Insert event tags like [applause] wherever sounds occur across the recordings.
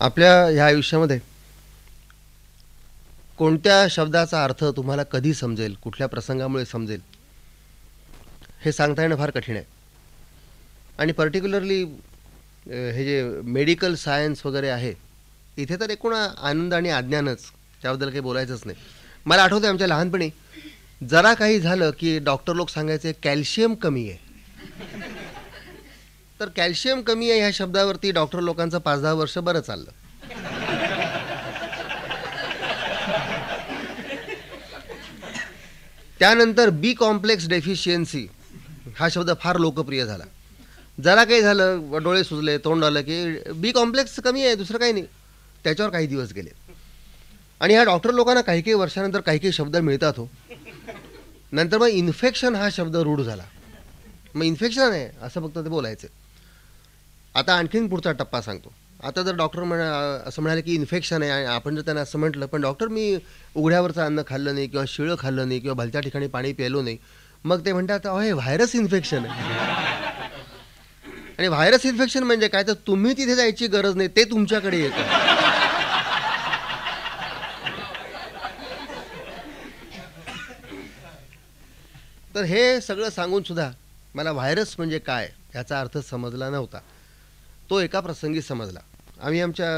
आपल्या ह्या आयुष्यामध्ये कोणत्या शब्दाचा अर्थ तुम्हाला कधी समजेल कुठल्या प्रसंगामुळे समजेल हे सांगता येणं फार कठीण आहे. आणि पर्टिक्युलरली हे जे मेडिकल सायन्स वगैरे आहे इथे तर एकूण आनंद आणि अज्ञानच त्याबद्दल काही बोलायचंच नाही. मला आठवतं आमच्या लहानपणी जरा काही झालं की डॉक्टर लोक सांगायचे कॅल्शियम कमी आहे. तर कॅल्शियम कमी आहे ह्या शब्दावरती डॉक्टर लोकांचं पाच दहा वर्ष बरं चाललं. त्यानंतर बी कॉम्प्लेक्स डेफिशियन्सी हा शब्द फार लोकप्रिय झाला. जरा काही झालं डोळे सुजले तोंड आलं की बी कॉम्प्लेक्स कमी आहे दुसरं काही नाही. त्याच्यावर काही दिवस गेले. आणि ह्या डॉक्टर लोकांना काही काही वर्षानंतर काही काही शब्द मिळतात हो. नंतर मग इन्फेक्शन हा शब्द रूढ झाला. मग इन्फेक्शन आहे असं फक्त ते बोलायचं. आता आणखीन पुढचा टप्पा सांगतो. आता जर डॉक्टर म्हणा असं म्हणाले की इन्फेक्शन आहे आणि आपण जर त्यांना असं म्हटलं पण डॉक्टर मी उघड्यावरचं अन्न खाल्लं नाही किंवा शिळं खाल्लं नाही किंवा भलत्या ठिकाणी पाणी प्यायलो नाही मग ते म्हणतात अहो हे व्हायरस इन्फेक्शन आहे. आणि व्हायरस इन्फेक्शन म्हणजे काय? तर तुम्ही तिथे जायची गरज नाही ते तुमच्याकडे येतं. तर हे सगळं सांगून सुद्धा मला व्हायरस म्हणजे काय याचा अर्थ समजला नव्हता. तो एका प्रसंगी समजला. आम्ही आमच्या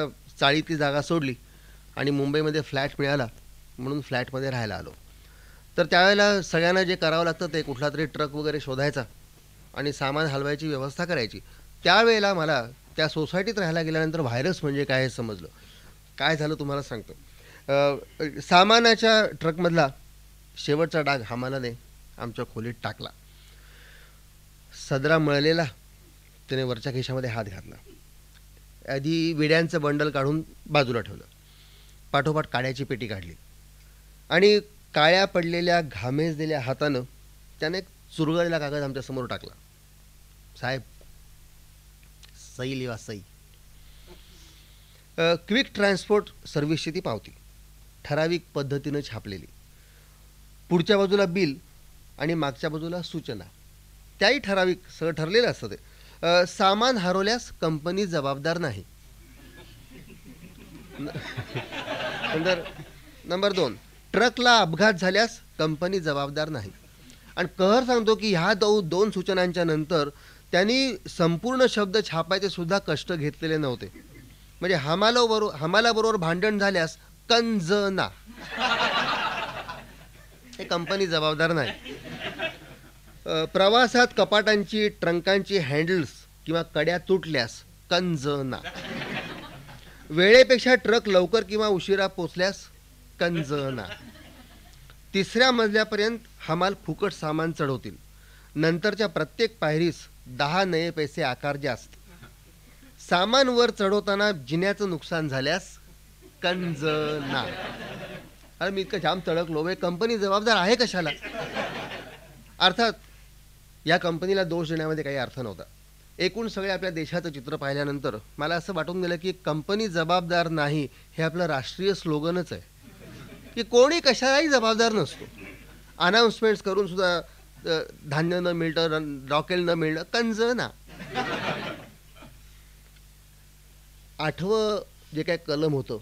चाळीतली जागा सोडली आणि मुंबईमध्ये फ्लॅट मिळाला म्हणून फ्लॅटमध्ये राहायला आलो. तर त्यावेळेला सगळ्यांना जे करावं लागतं ते कुठला तरी ट्रक वगैरे शोधायचा आणि सामान हलवायची व्यवस्था करायची. त्यावेळेला मला त्या सोसायटीत राहायला गेल्यानंतर व्हायरस म्हणजे काय हे समजलं. काय झालं तुम्हाला सांगतो. सामानाच्या ट्रकमधला शेवटचा डाग हमालाने आमच्या खोलीत टाकला. सदरा मळलेला त्याने वरच्या खिशामध्ये हात घातला. आधी विड्यांचं बंडल काढून बाजूला ठेवलं. पाठोपाठ काड्याची पेटी काढली. आणि काळ्या पडलेल्या घामेजलेल्या हातानं त्याने एक चुरगळलेला कागद आमच्यासमोर टाकला. साहेब सई लिवा सई. क्विक ट्रान्सपोर्ट सर्व्हिसची ती पावती. ठराविक पद्धतीनं छापलेली. पुढच्या बाजूला बिल आणि मागच्या बाजूला सूचना. त्याही ठराविक सगळं ठरलेलं असतं ते. सामान हरवल्यास कंपनी जबाबदार नाही. नंतर नंबर दोन. ट्रकला अपघात झाल्यास कंपनी जबाबदार नाही. आणि कहर सांगतो की ह्या दो दोन सूचनांच्या नंतर त्यांनी संपूर्ण शब्द छापायचे सुद्धा कष्ट घेतलेले नव्हते. म्हणजे हमाला बरोबर हमालाबरोबर भांडण झाल्यास कंजना. हे कंपनी जबाबदार नाही. प्रवासात कपाटांची ट्रंकांची हँडल्स किंवा कड्या तुटल्यास कंजना. वेळेपेक्षा ट्रक लवकर किंवा उशिरा पोचल्यास कंजना. तिसऱ्या मजल्यापर्यंत हमाल फुकट सामान चढवतील. नंतरच्या प्रत्येक पायरीस दहा नये पैसे आकार जास्त. सामान वर चढवताना जिन्याचं नुकसान झाल्यास कंजना. अरे मी इतकं जाम तडकलो. म्हणजे वे कंपनी जबाबदार आहे कशाला? अर्थात या कंपनीला दोष देण्यामध्ये काही अर्थ नव्हता. एकूण सगळे आपल्या देशाचं चित्र पाहिल्यानंतर मला असं वाटून गेलं की कंपनी जबाबदार नाही हे आपलं राष्ट्रीय स्लोगनच आहे. की कोणी कशालाही जबाबदार नसतो. अनाऊन्समेंट्स करून सुद्धा धान्य न मिळतं रॉकेल न मिळणं कंज ना. आठवं जे काय कलम होतं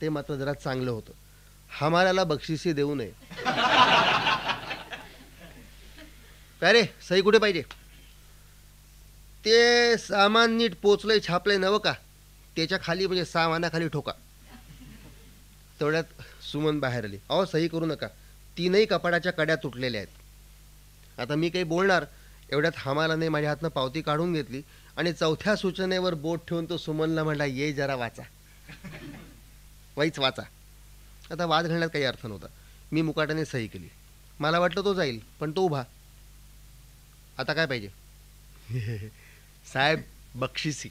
ते मात्र जरा चांगलं होतं. हमाराला बक्षिसी देऊ नये. काय रे? सही कुठे पाहिजे? ते सामान नीट पोचलंय छापलंय नवं का? त्याच्याखाली म्हणजे सामानाखाली ठोका. तेवढ्यात सुमन बाहेर आली. अहो सही करू नका. तीनही कपाडाच्या कड्या तुटलेल्या आहेत. आता मी काही बोलणार एवढ्यात हमालाने माझ्या हातनं पावती काढून घेतली आणि चौथ्या सूचनेवर बोट ठेवून तो सुमनला म्हणला ये जरा वाचा. वाईच वाचा. आता वाद घालण्यात काही अर्थ नव्हता. मी मुकाट्याने सही केली. मला वाटलं तो जाईल पण तो उभा. आता काय पाहिजे? [laughs] साहेब बक्षिसी.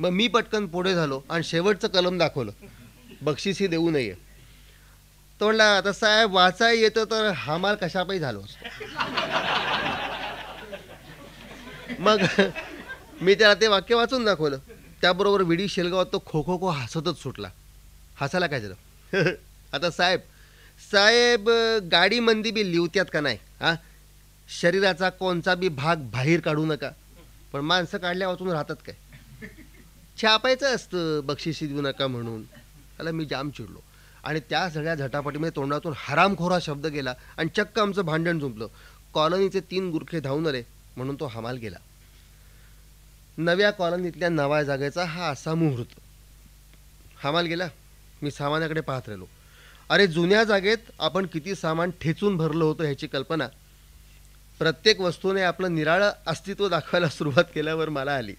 मग मी पटकन पुढे झालो आणि शेवटचं कलम दाखवलं. बक्षिसी देऊ नये. तो म्हणला आता साहेब वाचाय येतं तर हमाल कशापायी झालो? [laughs] मग मी त्याला ते वाक्य वाचून दाखवलं. त्याबरोबर विडी शेलगावात तो खो खो खो हसतच सुटला. हसायला काय झालं? [laughs] आता साहेब साहेब गाडीमंदी बी लिवत्यात का नाही हा? शरीराचा कोणचा बी भाग बाहेर काढू नका. पण माणसं काढल्या वाचून राहतात काय? छापायचं असतं बक्षिसी देऊ नका म्हणून. त्याला मी जाम चिडलो. आणि त्या सगळ्या झटापटीमध्ये तोंडातून हरामखोरा शब्द गेला आणि चक्क आमचं भांडण झुंपलं कॉलनीचे तीन गुरखे धावून आले म्हणून तो हमाल गेला. नव्या कॉलनीतल्या नव्या जागेचा हा असा मुहूर्त. हमाल गेला. मी सामानाकडे पाहत राहिलो. अरे जुन्या जागेत आपण किती सामान ठेचून भरलं होतं ह्याची कल्पना. प्रत्येक वस्तूने आपलं निराळं अस्तित्व दाखवायला सुरुवात केल्यावर मला आली.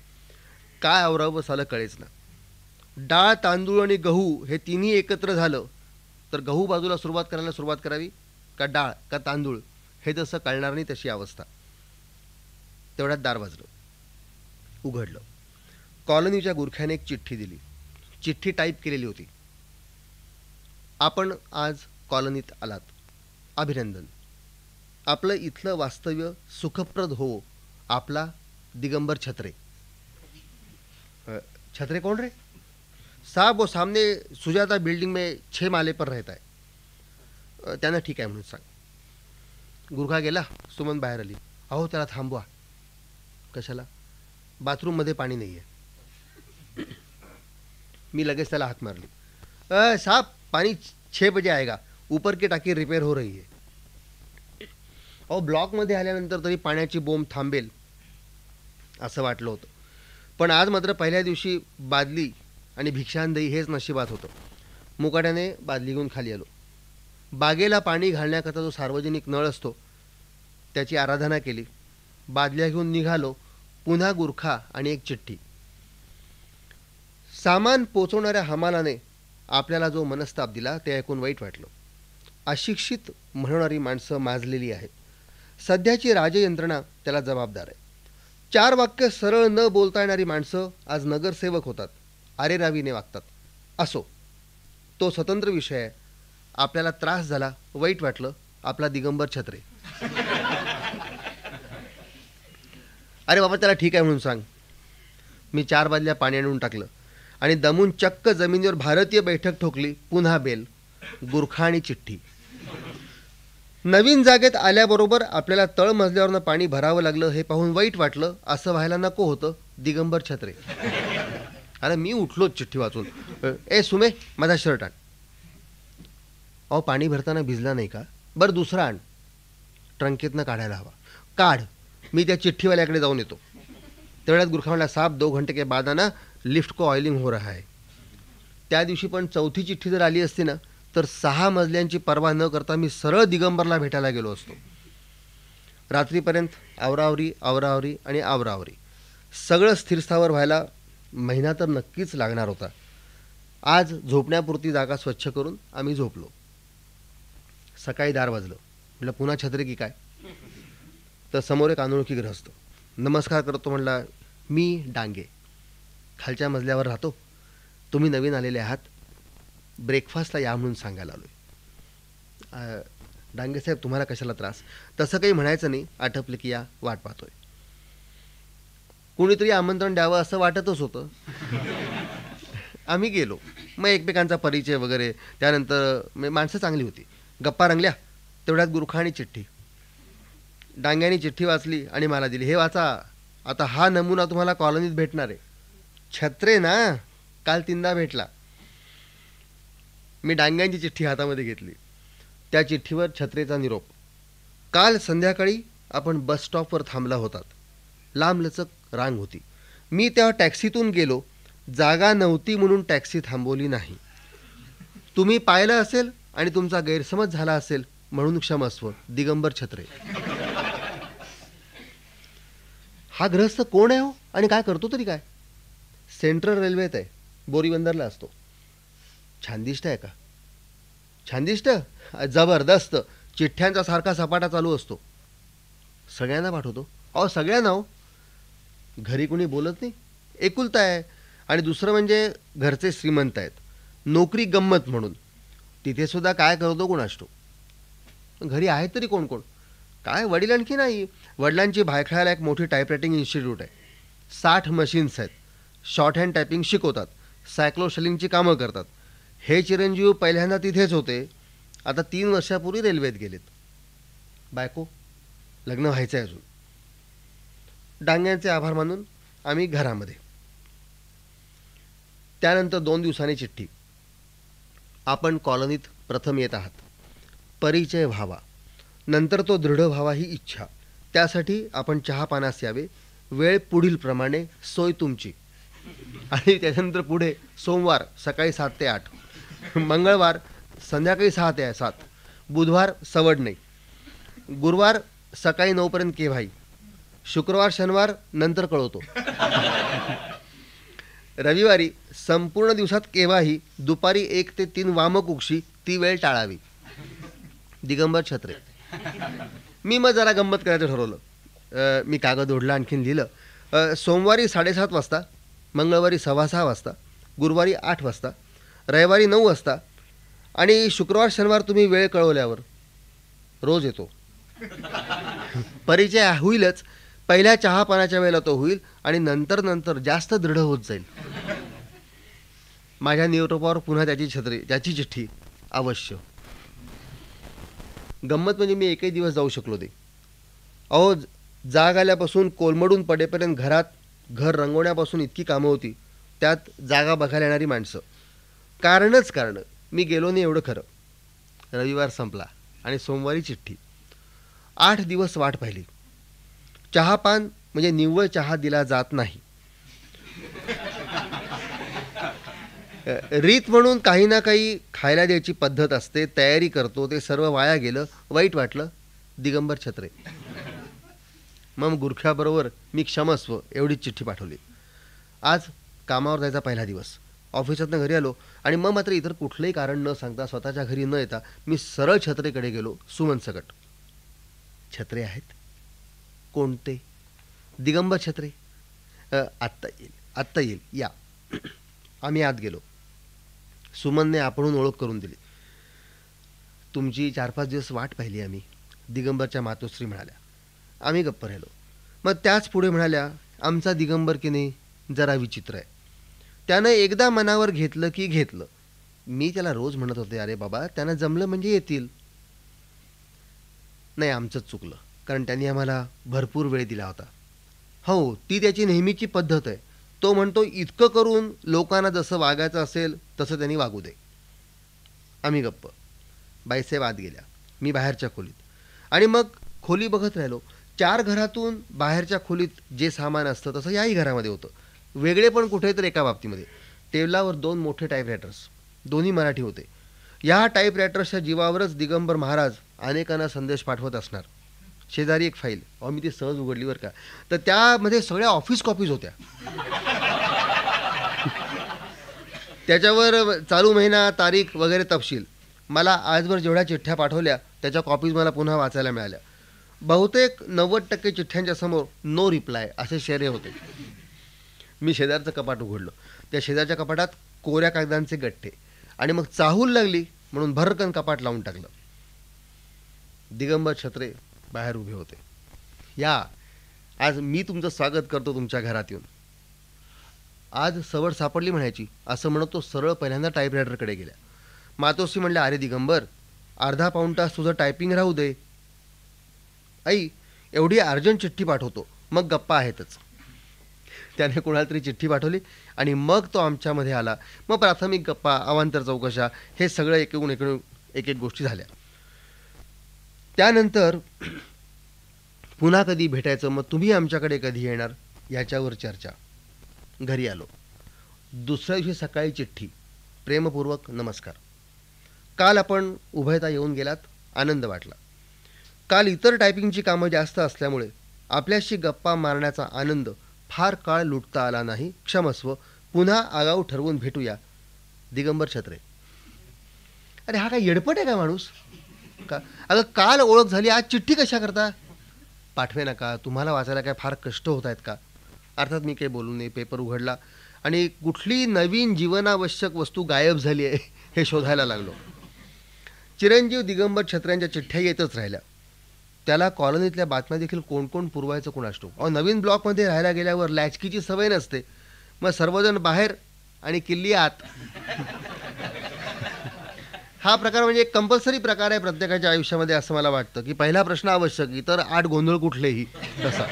काय आवरावं सालं कळेच ना. डाळ तांदूळ आणि गहू हे तिन्ही एकत्र झालं तर गहू बाजूला सुरुवात करायला सुरुवात करावी का डाळ का तांदूळ? हे जसं कळणार नाही तशी अवस्था. तेवढ्यात दार वाजलं. उघडलं. कॉलनीच्या गुरख्याने एक चिठ्ठी दिली. चिठ्ठी टाईप केलेली होती. आपण आज कॉलनीत आलात. अभिनंदन. आपलं इथलं वास्तव्य सुखप्रद हो आपला दिगंबर छत्रे. छत्रे कौन रे? साहब वो सामने सुजाता बिल्डिंग में छः माले पर रहता है. त्यांना त्यानं ठीक आहे म्हणून सांग. गुरखा गेला सुमन बाहेर आली. अहो त्याला थांबवा. कशाला? बाथरूममध्ये पाणी नाही आहे मी लगेच त्याला हात मारली. अ, साहब पाणी छः बजे आएगा ऊपर की टाकी रिपेअर हो रही है. अहो ब्लॉकमध्ये आल्यानंतर तरी पाण्याची बोंब थांबेल असं वाटलं होतं. पण आज मात्र पहिल्या दिवशी बादली आणि भिक्षांदई हेच नशिबात होतं. मुकाट्याने बादली घेऊन खाली आलो. बागेला पाणी घालण्याकरता जो सार्वजनिक नळ असतो त्याची आराधना केली. बादल्या घेऊन निघालो पुन्हा गुरखा आणि एक चिठ्ठी. सामान पोचवणाऱ्या हमालाने आपल्याला जो मनस्ताप दिला ते ऐकून वाईट वाटलं. अशिक्षित म्हणणारी माणसं माजलेली आहेत. सध्याची राजयंत्रणा त्याला जबाबदार आहे. चार वाक्य सरळ न बोलता येणारी माणसं आज नगरसेवक होतात. आरेरावीने वागतात. असो. तो स्वतंत्र विषय आहे. आपल्याला त्रास झाला वाईट वाटलं आपला दिगंबर छत्रे. अरे बाबा त्याला ठीक आहे म्हणून सांग. मी चार बादल्या पाणी आणून टाकलं आणि दमून चक्क जमिनीवर भारतीय बैठक ठोकली पुन्हा बेल गुरखा आणि चिठ्ठी. नवीन जागेत आल्याबरोबर आपल्याला तळमजल्यावरनं पाणी भरावं लागलं हे पाहून वाईट वाटलं असं व्हायला नको होतं दिगंबर छत्रे. अरे मी उठलोच चिठ्ठी वाचून. ए सुमे माझा शर्ट आण. अहो पाणी भरताना भिजला नाही का? बरं दुसरा आण. ट्रंकेतनं काढायला हवा. काढ. मी त्या चिठ्ठीवाल्याकडे जाऊन येतो. तेवढ्यात गुरखा साप दो घंटे के बाद लिफ्ट को ऑइलिंग हो रहा है. त्या दिवशी पण चौथी चिठ्ठी जर आली असती ना तर सहा मजल्यांची पर्वा न करता मी सरळ दिगंबरला भेटायला गेलो असतो. रात्रीपर्यंत आवरावरी आवरावरी आणि आवरावरी. सगळं स्थिरस्थावर व्हायला महिना तर नक्कीच लागणार होता. आज झोपण्यापुरती जागा स्वच्छ करून आम्ही झोपलो. सकाळी दार वाजलं. म्हटलं पुन्हा छत्री की काय? तर समोर एक अनोळखी ग्रहस्थ नमस्कार करतो म्हणला मी डांगे. खालच्या मजल्यावर राहतो. तुम्ही नवीन आलेले आहात. ब्रेकफास्टला या म्हणून सांगायला आलो डांगे साहेब तुम्हाला कशाला त्रास? तसं काही म्हणायचं नाही आटपले की या वाट पाहतोय. कुणीतरी आमंत्रण द्यावं असं वाटतच होतं. [laughs] आम्ही गेलो. मग एकमेकांचा परिचय वगैरे त्यानंतर माणसं चांगली होती. गप्पा रंगल्या. तेवढ्यात गुरखा चिठ्ठी. डांग्यानी चिठ्ठी वाचली आणि मला दिली. हे वाचा आता हा नमुना तुम्हाला कॉलनीत भेटणार आहे. छत्रे ना काल तीनदा भेटला. मी डांग्यांची चिठ्ठी हातामध्ये घेतली. त्या चिठ्ठीवर छत्रेचा निरोप. काल संध्याकाळी आपण बस स्टॉपवर थांबला होतात. लांबलचक रांग होती. मी तेव्हा टॅक्सीतून गेलो. जागा नव्हती म्हणून टॅक्सी थांबवली नाही. तुम्ही पाहिलं असेल आणि तुमचा गैरसमज झाला असेल म्हणून क्षमस्व. दिगंबर छत्रे. हा ग्रहस्थ कोण आहे हो? आणि काय करतो तरी काय? सेंट्रल रेल्वेत आहे. बोरीबंदरला असतो. छानदिष्ट आहे का? छानदिष्ट जबरदस्त. चिठ्ठ्यांचा सारखा सपाटा चालू असतो. सगळ्यांना पाठवतो. अहो सगळ्यांना हो. घरी कुणी बोलत नाही? एकुलता आहे. आणि दुसरं म्हणजे घरचे श्रीमंत आहेत. नोकरी गंमत म्हणून. तिथेसुद्धा काय करतो कोण असतो घरी आहेत तरी कोण कोण काय वडील आणखी नाही? वडिलांची भायखळ्याला एक मोठी टायपरायटिंग इन्स्टिट्यूट आहे. साठ मशीन्स आहेत. शॉर्ट हँड टायपिंग शिकवतात सायक्लोशलिंगची कामं करतात. हे चिरंजीव पहिल्यांदा तिथेच होते. आता तीन वर्षापूर्वी रेल्वेत गेलेत. बायको लग्न व्हायचं आहे अजून. डांग्यांचे आभार मानून आम्ही घरामध्ये. त्यानंतर दोन दिवसांनी चिठ्ठी. आपण कॉलनीत प्रथम येत आहात. परिचय व्हावा. नंतर तो दृढ व्हावा ही इच्छा. त्यासाठी आपण चहा पानास यावे. वेळ पुढीलप्रमाणे सोय तुमची. आणि त्याच्यानंतर पुढे सोमवार सकाळी सात ते आठ. मंगळवार संध्याकाळी सहा ते सात. बुधवार सवड नाही. गुरुवार सकाळी नऊपर्यंत केव्हाही. शुक्रवार शनिवार नंतर कळवतो. रविवारी संपूर्ण दिवसात केव्हाही दुपारी एक ते तीन वामक उक्षी ती वेळ टाळावी. दिगंबर छत्रे. मी मग जरा गंमत करायचं ठरवलं. मी कागद ओढला आणखीन लिहिलं. सोमवारी साडेसात वाजता मंगळवारी सव्वा सहा वाजता गुरुवारी आठ वाजता रविवारी नऊ वाजता. आणि शुक्रवार शनिवार तुम्ही वेळ कळवल्यावर. रोज येतो. परिचय होईलच. पहिल्या चहापानाच्या वेळेला तो होईल आणि नंतर नंतर जास्त दृढ होत जाईल. माझ्या निरोपावर पुन्हा त्याची छत्री त्याची चिठ्ठी अवश्य. गंमत म्हणजे मी एकही दिवस जाऊ शकलो ते अहो जाग आल्यापासून कोलमडून पडेपर्यंत घरात घर रंगवण्यापासून इतकी कामं होती. त्यात जागा बघायला येणारी माणसं. कारणच कारण. मी गेलो नाही एवढं खरं. रविवार संपला आणि सोमवारी चिठ्ठी. आठ दिवस वाट पाहिली. चहापान म्हणजे निव्वळ चहा दिला जात नाही. रीत म्हणून काही ना काही खायला द्यायची पद्धत असते तयारी करतो ते सर्व वाया गेलं वाईट वाटलं दिगंबर छत्रे. मग गुरख्याबरोबर मी क्षमस्व एवढीच चिठ्ठी पाठवली. आज कामावर जायचा पहिला दिवस. ऑफिसातनं घरी आलो आणि मग मात्र इतर कुठलंही कारण न सांगता स्वतःच्या घरी न येता मी सरळ छत्रेकडे गेलो सुमन सकट. छत्रे आहेत? कोणते? दिगंबर छत्रे? आत्ता येईल आत्ता येईल या. [clears throat] आम्ही आत गेलो. सुमनने आपणहून ओळख करून दिली. तुमची चार पाच दिवस वाट पाहिली आम्ही दिगंबरच्या मातोश्री म्हणाल्या. आम्ही गप्प राहिलो. मग त्याच पुढे म्हणाल्या आमचा दिगंबर की नाही जरा विचित्र आहे. त्यानं एकदा मनावर घेतलं की घेतलं. मी त्याला रोज म्हणत होते अरे बाबा त्यानं जमलं म्हणजे येतील. नाही आमचंच चुकलं कारण त्यांनी आम्हाला भरपूर वेळ दिला होता. हो ती त्याची नेहमीची पद्धत आहे. तो म्हणतो इतकं करून लोकांना जसं वागायचं असेल तसं त्यांनी वागू दे. आम्ही गप्प. बाईसाहेब आत गेल्या. मी बाहेरच्या खोलीत. आणि मग खोली बघत राहिलो. चार घरातून बाहेरच्या खोलीत जे सामान असतं तसं याही घरामध्ये होतं. वेगळे पण कुठे तर एका बाबतीमध्ये. टेबलावर दोन मोठे टाईपरायटर्स दोन्ही मराठी होते. या टाईपरायटर्सच्या जीवावरच दिगंबर महाराज अनेकांना संदेश पाठवत असणार. शेजारी एक फाईल अहो मी ती सहज उघडली बरं का. तर त्यामध्ये सगळ्या ऑफिस कॉपीज होत्या. त्याच्यावर चालू महिना तारीख वगैरे तपशील. मला आजवर जेवढ्या चिठ्ठ्या पाठवल्या त्याच्या कॉपीज मला पुन्हा वाचायला मिळाल्या. बहुतेक नव्वद टक्के चिठ्ठ्यांच्या समोर नो रिप्लाय असे शेरे होते. मी शेजारचं कपाट उघडलं. त्या शेजारच्या कपाटात कोऱ्या कागदांचे गठ्ठे आणि मग चाहूल लागली म्हणून भरकन कपाट लावून टाकलं. दिगंबर छत्रे बाहेर उभे होते. या आज मी तुमचं स्वागत करतो तुमच्या घरात येऊन. आज सवड सापडली म्हणायची असं म्हणत तो सरळ पहिल्यांदा टाईपरायटरकडे गेल्या मातोश्री म्हणल्या अरे दिगंबर अर्धा पाऊण तास तुझं टायपिंग राहू दे. आई एवढी अर्जंट चिठ्ठी पाठवतो. मग गप्पा आहेतच. त्याने कोणाला तरी चिठ्ठी पाठवली आणि मग तो आमच्यामध्ये आला. मग प्राथमिक गप्पा अवांतर चौकशा हे सगळं एकूण एकूण एक एक गोष्टी झाल्या. त्यानंतर पुन्हा कधी भेटायचं मग तुम्ही आमच्याकडे कधी येणार याच्यावर चर्चा. घरी आलो. दुसऱ्या दिवशी सकाळी चिठ्ठी. प्रेमपूर्वक नमस्कार. काल आपण उभयता येऊन गेलात आनंद वाटला. काल इतर टायपिंगची कामं जास्त असल्यामुळे आपल्याशी गप्पा मारण्याचा आनंद फार काळ लुटता आला नाही. क्षमस्व. पुन्हा आगाऊ ठरवून भेटूया. दिगंबर छत्रे. अरे हा काय येडपट आहे का माणूस? का? अगं काल ओळख झाली आज चिठ्ठी कशा करता? पाठवे नका. तुम्हाला वाचायला काय फार कष्ट होत आहेत का? अर्थात मी काही बोलू नये पेपर उघडला. आणि कुठली नवीन जीवनावश्यक वस्तू गायब झाली आहे हे शोधायला लागलो. चिरंजीव दिगंबर छत्र्यांच्या चिठ्ठ्या येतच राहिल्या. त्याला कॉलनीतल्या बातम्या देखील कोण कोण पुरवायचं कोणाष्टो अहो नवीन ब्लॉकमध्ये राहायला गेल्यावर लॅचकीची सवय नसते. मग सर्वजण बाहेर आणि किल्ली आत. हा प्रकार म्हणजे एक कंपल्सरी प्रकार आहे प्रत्येकाच्या आयुष्यामध्ये असं मला वाटतं की पहिला प्रश्न आवश्यक इतर आठ गोंधळ कुठलेही? तसा.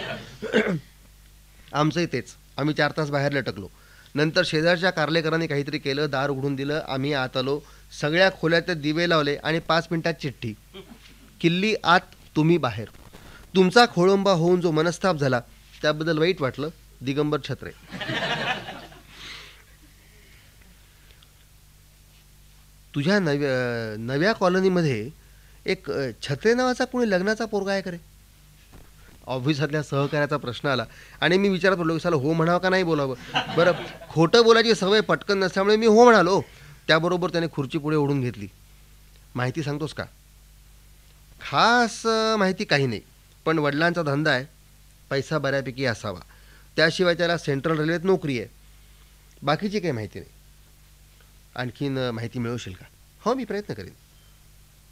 आमचंही तेच. आम्ही चार तास बाहेर लटकलो. नंतर शेजारच्या कार्लेकरांनी काहीतरी केलं दार उघडून दिलं आम्ही आत आलो. सगळ्या खोल्यात दिवे लावले आणि पाच मिनिटात चिठ्ठी. किल्ली आत तुम्ही बाहेर. तुमचा खोळंबा होऊन जो मनस्ताप झाला त्याबद्दल वाईट वाटलं दिगंबर छत्रे. तुझ्या नव्या नव्या कॉलनीमध्ये एक छत्रे नावाचा कोणी लग्नाचा पोरगा आहे करे ऑफिसातल्या सहकार्याचा प्रश्न आला. आणि मी विचारत पडलो की साला हो म्हणावं का नाही बोलावं? बरं खोटं बोलायची सवय पटकन नसल्यामुळे मी हो म्हणालो. त्याबरोबर त्याने खुर्ची पुढे ओढून घेतली. माहिती सांगतोस का? खास माहिती काही नाही. पण वडिलांचा धंदा आहे. पैसा बऱ्यापैकी असावा. त्याशिवाय त्याला सेंट्रल रेल्वेत नोकरी आहे. बाकीची काही माहिती नाही. आणखीन माहिती मिळवशील का? हो मी प्रयत्न करेन.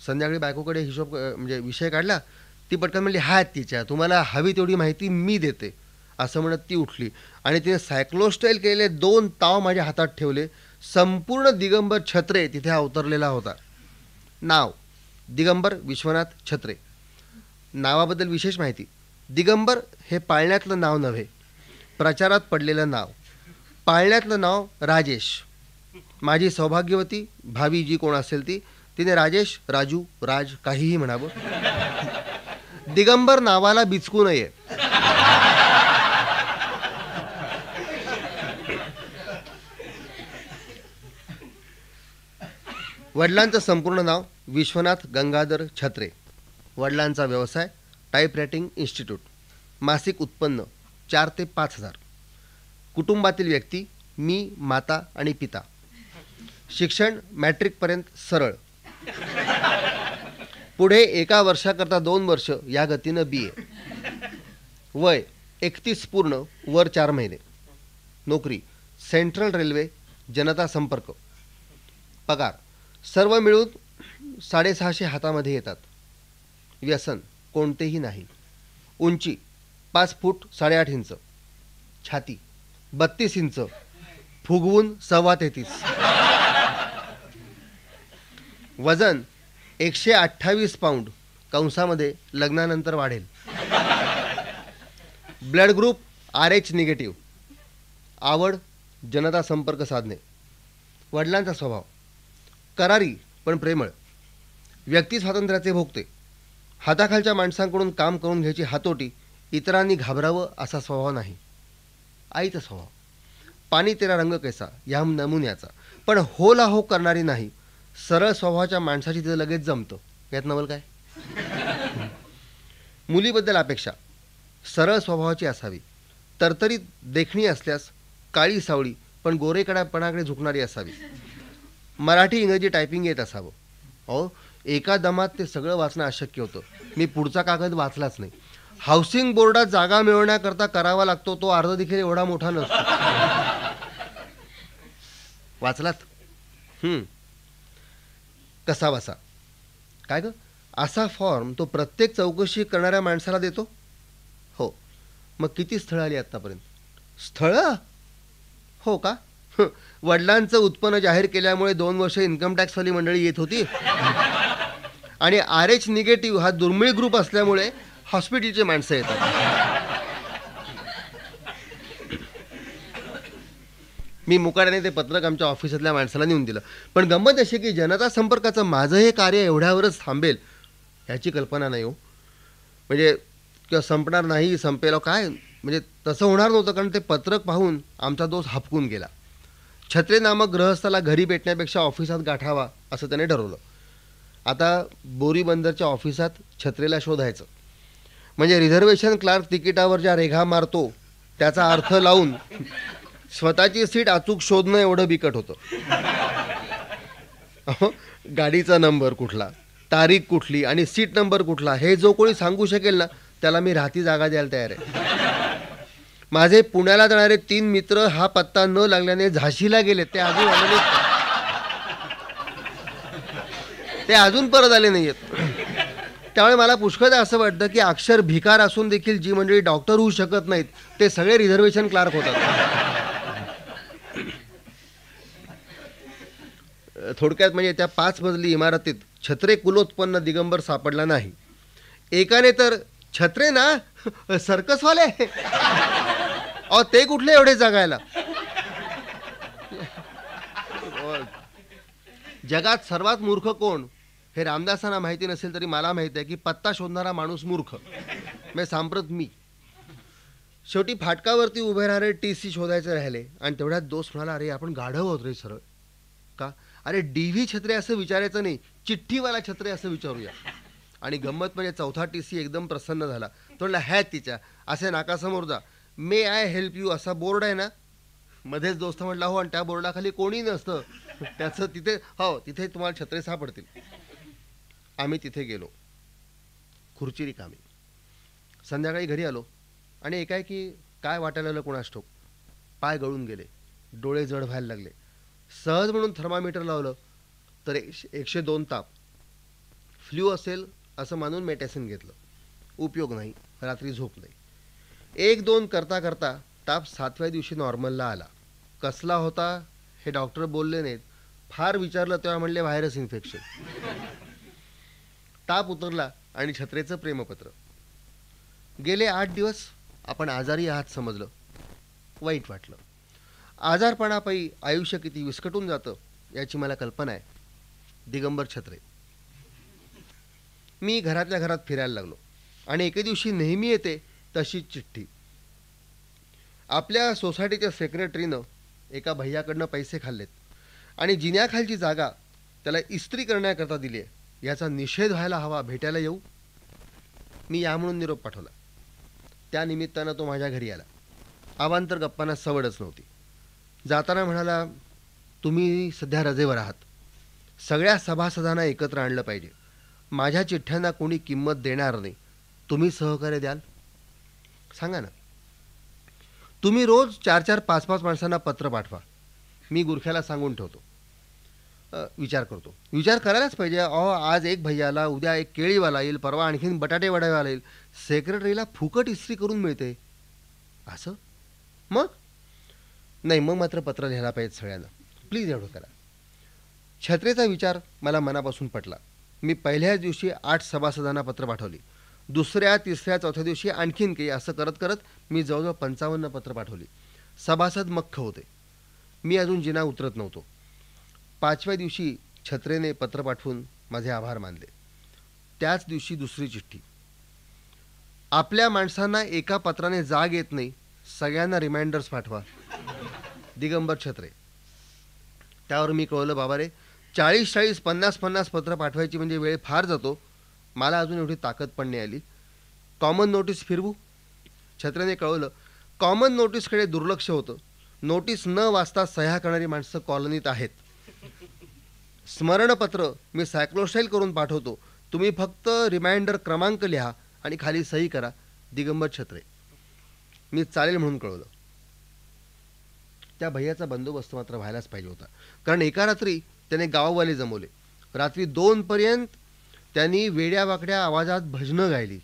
संध्याकाळी बायकोकडे हिशोब म्हणजे विषय काढला ती पटकन म्हणली हा तिच्या तुम्हाला हवी तेवढी माहिती मी देते. असं म्हणत ती उठली. आणि तिने सायक्लोस्टाईल केलेले दोन ताव माझ्या हातात ठेवले. संपूर्ण दिगंबर छत्रे तिथे अवतरलेला होता. नाव दिगंबर विश्वनाथ छत्रे. नावाबद्दल विशेष माहिती. दिगंबर हे पाळण्यातलं नाव नव्हे प्रचारात पडलेलं नाव. पाळण्यातलं नाव राजेश. माझी सौभाग्यवती भावी जी कोण असेल ती तिने राजेश राजू राज काहीही म्हणावं. दिगंबर नावाला बिचकू नये. वडिलांचं संपूर्ण नाव विश्वनाथ गंगाधर छत्रे. वडिलांचा व्यवसाय टाईपरायटिंग इन्स्टिट्यूट मासिक उत्पन्न चार ते पाच हजार. कुटुंबातील व्यक्ती मी माता आणि पिता. शिक्षण मॅट्रिकपर्यंत सरळ. पुढे एका वर्षाकरता दोन वर्ष या गतीनं बी ए वय एकतीस पूर्ण वर चार महिने. नोकरी सेंट्रल रेल्वे जनता संपर्क. पगार सर्व मिळून साडेसहाशे हातामध्ये येतात. व्यसन कोणतेही नाही. उंची पाच फूट साडेआठ इंच. छाती बत्तीस इंच. फुगवून सव्वा तेहतीस. वजन एकशे अठ्ठावीस पाऊंड. कंसामध्ये लग्नानंतर वाढेल. Blood group R H negative. आवड जनता संपर्क साधणे. वडिलांचा स्वभाव. करारी पण प्रेमळ. व्यक्ती स्वातंत्र्याचे भोगते. हाताखालच्या माणसांकडून काम करून घ्यायची हातोटी इतरांनी घाबरावं असा स्वभाव नाही. आईचा स्वभाव. पाणी तेरा रंग कैसा या नमुन्याचा. पण होला हो करणारी नाही. सरळ स्वभावाच्या माणसाची तिथं लगेच जमतं. यात नवल काय? [laughs] मुलीबद्दल अपेक्षा. सरळ स्वभावाची असावी. तरतरीत देखणी असल्यास काळी सावळी पण गोरेकडापणाकडे झुकणारी असावी. मराठी इंग्रजी टायपिंग येत असावं. अहो एका दमात ते सगळं वाचणं अशक्य होतं. मी पुढचा कागद वाचलाच नाही. हाऊसिंग बोर्डात जागा मिळवण्याकरता करावा लागतो तो अर्ध देखील एवढा मोठा नसतो. वाचलात? कसा बसा? काय ग? असा फॉर्म तो प्रत्येक चौकशी करणाऱ्या माणसाला देतो? हो. मग किती स्थळं आली आत्तापर्यंत? स्थळं? हो का? वडिलांचं उत्पन्न जाहीर केल्यामुळे दोन वर्ष इन्कम टॅक्सवाली मंडळी येत होती. आणि आर एच निगेटिव्ह हा दुर्मिळ ग्रुप असल्यामुळे हॉस्पिटलचे माणसं येतात. मी मुकाट्याने ते पत्रक आमच्या ऑफिसातल्या माणसाला नेऊन दिलं. पण गंमत अशी की जनता संपर्काचं माझं हे कार्य एवढ्यावरच थांबेल ह्याची कल्पना नाही हो. म्हणजे किंवा संपणार नाही संपेल काय? म्हणजे तसं होणार नव्हतं कारण ते पत्रक पाहून आमचा दोष हापकून गेला. छत्रे नामक ग्रहस्थाला घरी भेटण्यापेक्षा ऑफिसात गाठावा असं त्याने ठरवलं. आता बोरीबंदरच्या ऑफिसात छत्रेला शोधायचं. म्हणजे रिझर्वेशन क्लार्क तिकिटावर ज्या रेघा मारतो त्याचा अर्थ लावून स्वतःची सीट अचूक शोधणं एवढं बिकट होतं. गाडीचा नंबर कुठला तारीख कुठली आणि सीट नंबर कुठला हे जो कोणी सांगू शकेल ना त्याला मी राहती जागा द्यायला तयार आहे. माझे पुण्याला जाणारे तीन मित्र हा पत्ता न लागल्याने झाशीला गेले ते अजून आले नाहीत. ते अजून परत आले नाही आहेत त्यामुळे मला पुष्कळदा असं वाटतं की अक्षर भिकार असून देखील जी मंडळी डॉक्टर होऊ शकत नाहीत ते सगळे रिझर्वेशन क्लार्क होतात. थोडक्यात म्हणजे त्या पाच मजली इमारतीत छत्रे कुलोत्पन्न दिगंबर सापडला नाही. एकाने तर छत्रे ना सर्कसवाले अहो ते कुठले एवढे जगायला? जगात सर्वात मूर्ख कोण? हे रामदासांना माहिती नसेल तरी मला माहिती आहे की पत्ता शोधणारा माणूस मूर्ख. म्हणजे सांप्रत मी. शेवटी फाटकावरती उभे राहणारे टी सी शोधायचे राहिले आणि तेवढ्यात दोस्त म्हणाला अरे आपण गाढव होत रे सरळ. का? अरे डी व्ही छत्रे असं विचारायचं नाही चिठ्ठीवाला छत्रे असं विचारूया. आणि गंमत म्हणजे चौथा टी सी एकदम प्रसन्न झाला. तो म्हणला हॅ तिच्या असे नाकासमोर जा. मे आय हेल्प यू असा बोर्ड आहे ना? मध्येच दोस्त म्हटला हो आणि त्या बोर्डाखाली कोणी नसतं. त्याचं तिथे हो तिथे तुम्हाला छत्रे सापडतील. आम्ही तिथे गेलो. खुर्ची रिकामी संध्याकाळी घरी आलो आणि एकाएकी काय वाटायला लागलं कोणास ठाऊक? पाय गळून गेले. डोळे जड व्हायला लागले. सहज म्हणून थर्मामीटर लावलं तर एकशे एकशे दोन ताप. फ्ल्यू असेल असं मानून मेटॅसिन घेतलं. उपयोग नाही. रात्री झोप नाही. एक दोन करता करता ताप सातव्या दिवशी नॉर्मलला आला. कसला होता हे डॉक्टर बोलले नाहीत. फार विचारलं तेव्हा म्हणले व्हायरस इन्फेक्शन. ताप उतरला आणि छत्रेचं प्रेमपत्र. गेले आठ दिवस आपण आजारी आहात समजलं. वाईट वाटलं. आजारपणापायी आयुष्य किती विस्कटून जातं याची मला कल्पना आहे. दिगंबर छत्रे. मी घरातल्या घरात फिरायला लागलो. आणि एके दिवशी नेहमी येते तशीच चिठ्ठी. आपल्या सोसायटीच्या सेक्रेटरीनं एका भैयाकडनं पैसे खाल्लेत. आणि जिन्याखालची जागा त्याला इस्त्री करण्याकरता दिली आहे याचा निषेध व्हायला हवा भेटायला येऊ. मी या म्हणून निरोप पाठवला. त्यानिमित्तानं तो माझ्या घरी आला. अवांतर गप्पांना सवडच नव्हती. जाताना म्हणाला तुम्ही सध्या रजेवर आहात. सगळ्या सभासदांना एकत्र आणलं पाहिजे. माझ्या चिठ्ठ्यांना कोणी किंमत देणार नाही. तुम्ही सहकार्य द्याल? सांगा ना. तुम्ही रोज चार चार पाच पाच माणसांना पत्र पाठवा. मी गुरख्याला सांगून ठेवतो. विचार करतो. विचार करायलाच पाहिजे. अहो आज एक भैयाला उद्या एक केळीवाला येईल परवा आणखीन बटाटे वडावाला येईल. सेक्रेटरीला फुकट इस्त्री करून मिळते. असं? मग? नाही मग मात्र पत्र लिहायला पाहिजे सगळ्यांना. प्लीज एवढं करा. छत्रेचा विचार मला मनापासून पटला. मी पहिल्याच दिवशी आठ सभासदांना पत्र पाठवली. दुसऱ्या तिसऱ्या चौथ्या दिवशी आणखीन काही असं करत करत मी जवळजवळ पंचावन्न पत्र पाठवली. सभासद मख्ख होते. मी अजून जिना उतरत नव्हतो. पाचव्या दिवशी छत्रेने पत्र पाठवून माझे आभार मानले. त्याच दिवशी दुसरी चिठ्ठी. आपल्या माणसांना एका पत्राने जाग येत नाही सगळ्यांना रिमाइंडर्स पाठवा. दिगंबर छत्रे. त्यावर मी कळवलं बाबा रे चाळीस चाळीस पन्नास पन्नास पत्र पाठवायची म्हणजे वेळ फार जातो. मला अजून एवढी ताकद पण नाही आली. कॉमन नोटीस फिरवू? छत्रेने कळवलं कॉमन नोटीसकडे दुर्लक्ष होतं. नोटीस न वाचता सह्या करणारी माणसं कॉलनीत आहेत. स्मरणपत्र मी सायक्लोस्टाईल करून पाठवतो. तुम्ही फक्त रिमाइंडर क्रमांक लिहा आणि खाली सही करा. दिगंबर छत्रे. मी चालेल म्हणून कळवलं. त्या भैयाचा बंदोबस्त मात्र व्हायलाच पाहिजे होता. कारण एका रात्री त्याने गाववाले जमवले. रात्री दोनपर्यंत त्यांनी वेड्या वाकड्या आवाजात भजनं गायली.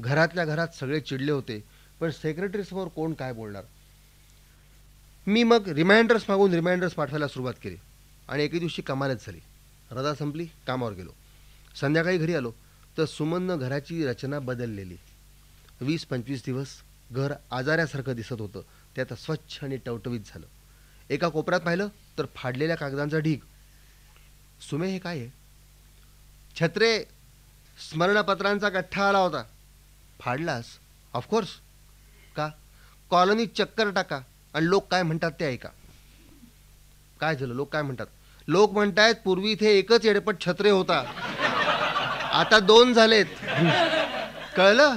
घरातल्या घरात सगळे चिडले होते. पण सेक्रेटरीसमोर कोण काय बोलणार? मी मग रिमाइंडर्स मागून रिमाइंडर्स पाठवायला सुरुवात केली. आणि एके दिवशी कमालच झाली. रजा संपली कामावर गेलो. संध्याकाळी घरी आलो तर सुमननं घराची रचना बदललेली. वीस पंचवीस दिवस घर आजाऱ्यासारखं दिसत होतं. ते आता स्वच्छ आणि टवटवीत झालं. एका कोपऱ्यात पाहिलं तर फाडलेल्या कागदांचा ढीग. सुमे हे काय आहे? छत्रे स्मरणपत्रांचा गठ्ठा आला होता. फाडलास? ऑफकोर्स का? कॉलनीत चक्कर टाका. आणि लोक काय म्हणतात ते ऐका. काय झालं? लोक काय म्हणतात? लोक म्हणतायत पूर्वी इथे एकच एडपट छत्रे होता. आता दोन झालेत. कळलं?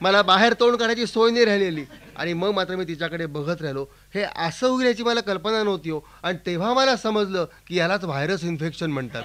मला बाहेर तोंड काढायची सोय नाही राहिलेली. आणि मग मात्र मी तिच्याकडे बघत राहिलो. हे असं होईल याची मला कल्पना नव्हती हो. आणि तेव्हा मला समजलं की यालाच व्हायरस इन्फेक्शन म्हणतात.